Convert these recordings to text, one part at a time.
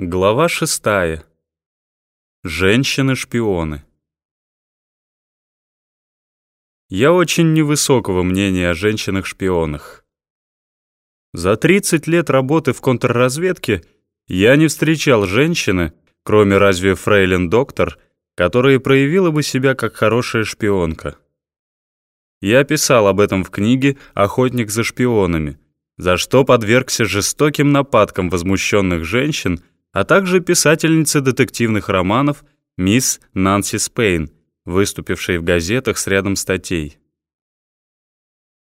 Глава шестая. Женщины-шпионы. Я очень невысокого мнения о женщинах-шпионах. За 30 лет работы в контрразведке я не встречал женщины, кроме разве фрейлин-доктор, которая проявила бы себя как хорошая шпионка. Я писал об этом в книге «Охотник за шпионами», за что подвергся жестоким нападкам возмущенных женщин – а также писательницы детективных романов мисс Нанси Спейн, выступившей в газетах с рядом статей.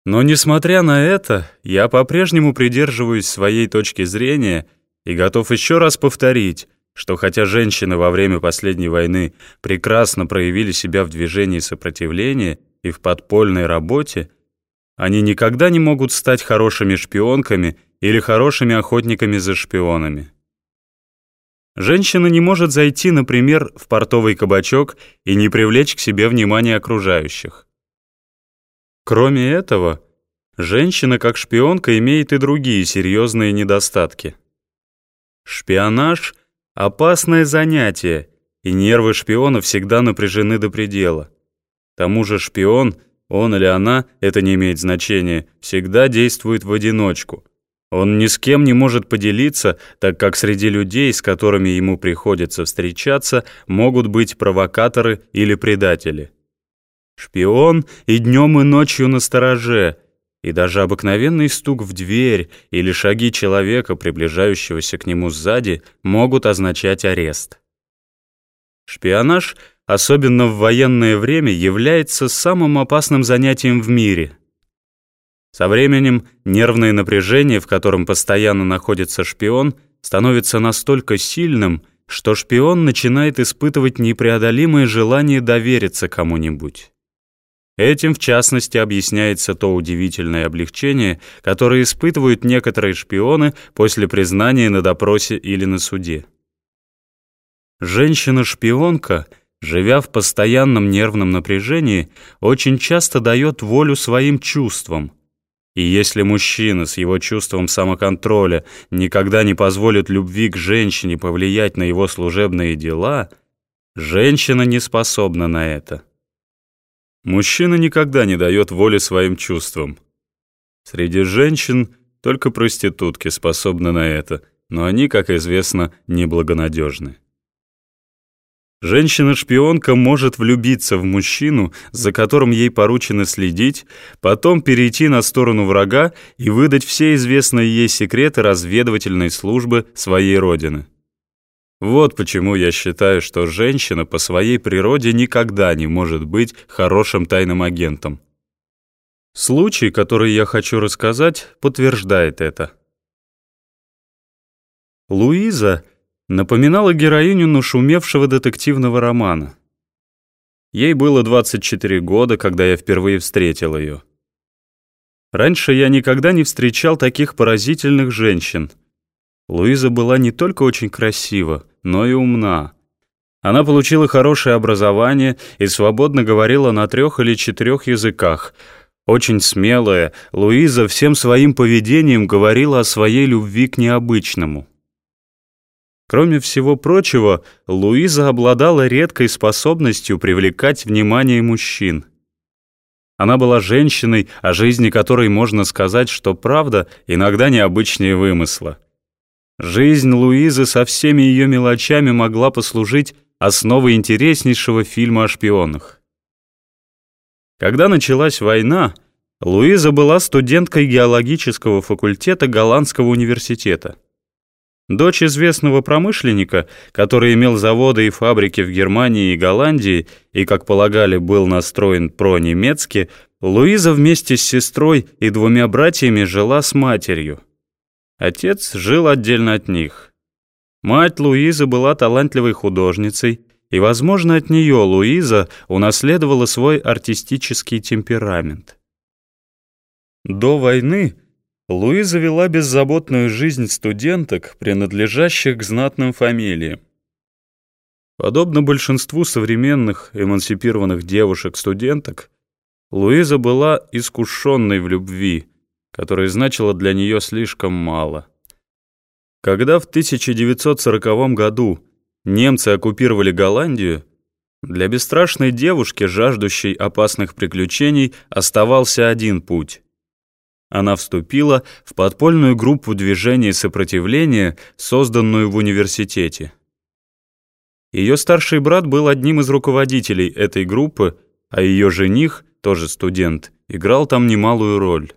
Но несмотря на это, я по-прежнему придерживаюсь своей точки зрения и готов еще раз повторить, что хотя женщины во время последней войны прекрасно проявили себя в движении сопротивления и в подпольной работе, они никогда не могут стать хорошими шпионками или хорошими охотниками за шпионами. Женщина не может зайти, например, в портовый кабачок и не привлечь к себе внимание окружающих. Кроме этого, женщина как шпионка имеет и другие серьезные недостатки. Шпионаж — опасное занятие, и нервы шпиона всегда напряжены до предела. К тому же шпион, он или она, это не имеет значения, всегда действует в одиночку — он ни с кем не может поделиться, так как среди людей, с которыми ему приходится встречаться, могут быть провокаторы или предатели. Шпион и днем, и ночью на стороже, и даже обыкновенный стук в дверь или шаги человека, приближающегося к нему сзади, могут означать арест. Шпионаж, особенно в военное время, является самым опасным занятием в мире — со временем нервное напряжение, в котором постоянно находится шпион, становится настолько сильным, что шпион начинает испытывать непреодолимое желание довериться кому-нибудь. Этим, в частности, объясняется то удивительное облегчение, которое испытывают некоторые шпионы после признания на допросе или на суде. Женщина-шпионка, живя в постоянном нервном напряжении, очень часто дает волю своим чувствам, и если мужчина с его чувством самоконтроля никогда не позволит любви к женщине повлиять на его служебные дела, женщина не способна на это. Мужчина никогда не дает воли своим чувствам. Среди женщин только проститутки способны на это, но они, как известно, неблагонадежны. Женщина-шпионка может влюбиться в мужчину, за которым ей поручено следить, потом перейти на сторону врага и выдать все известные ей секреты разведывательной службы своей родины. Вот почему я считаю, что женщина по своей природе никогда не может быть хорошим тайным агентом. Случай, который я хочу рассказать, подтверждает это. Луиза — напоминала героиню нашумевшего детективного романа. Ей было 24 года, когда я впервые встретил ее. Раньше я никогда не встречал таких поразительных женщин. Луиза была не только очень красива, но и умна. Она получила хорошее образование и свободно говорила на трех или четырех языках. Очень смелая, Луиза всем своим поведением говорила о своей любви к необычному. Кроме всего прочего, Луиза обладала редкой способностью привлекать внимание мужчин. Она была женщиной, о жизни которой можно сказать, что правда иногда необычнее вымысла. Жизнь Луизы со всеми ее мелочами могла послужить основой интереснейшего фильма о шпионах. Когда началась война, Луиза была студенткой геологического факультета Голландского университета. Дочь известного промышленника, который имел заводы и фабрики в Германии и Голландии и, как полагали, был настроен про-немецки, Луиза вместе с сестрой и двумя братьями жила с матерью. Отец жил отдельно от них. Мать Луизы была талантливой художницей, и, возможно, от нее Луиза унаследовала свой артистический темперамент. До войны Луиза вела беззаботную жизнь студенток, принадлежащих к знатным фамилиям. Подобно большинству современных эмансипированных девушек-студенток, Луиза была искушенной в любви, которая значила для нее слишком мало. Когда в 1940 году немцы оккупировали Голландию, для бесстрашной девушки, жаждущей опасных приключений, оставался один путь. Она вступила в подпольную группу движения сопротивления, созданную в университете. Ее старший брат был одним из руководителей этой группы, а ее жених, тоже студент, играл там немалую роль.